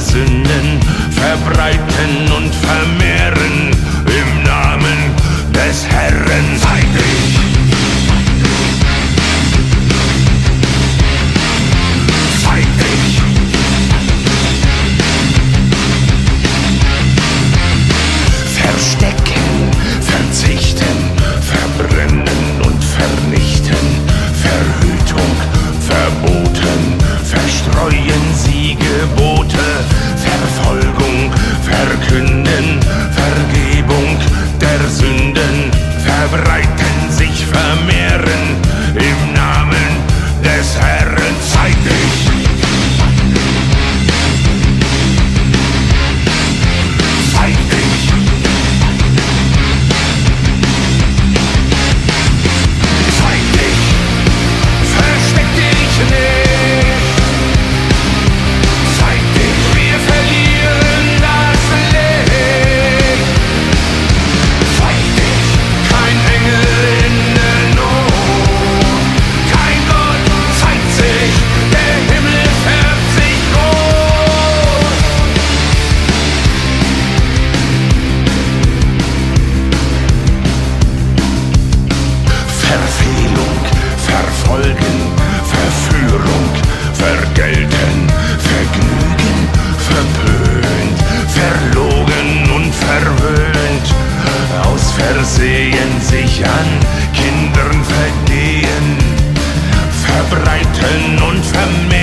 Sünden verbreiten Und sehen sich an, Kindern vergehen, verbreiten und vermehren.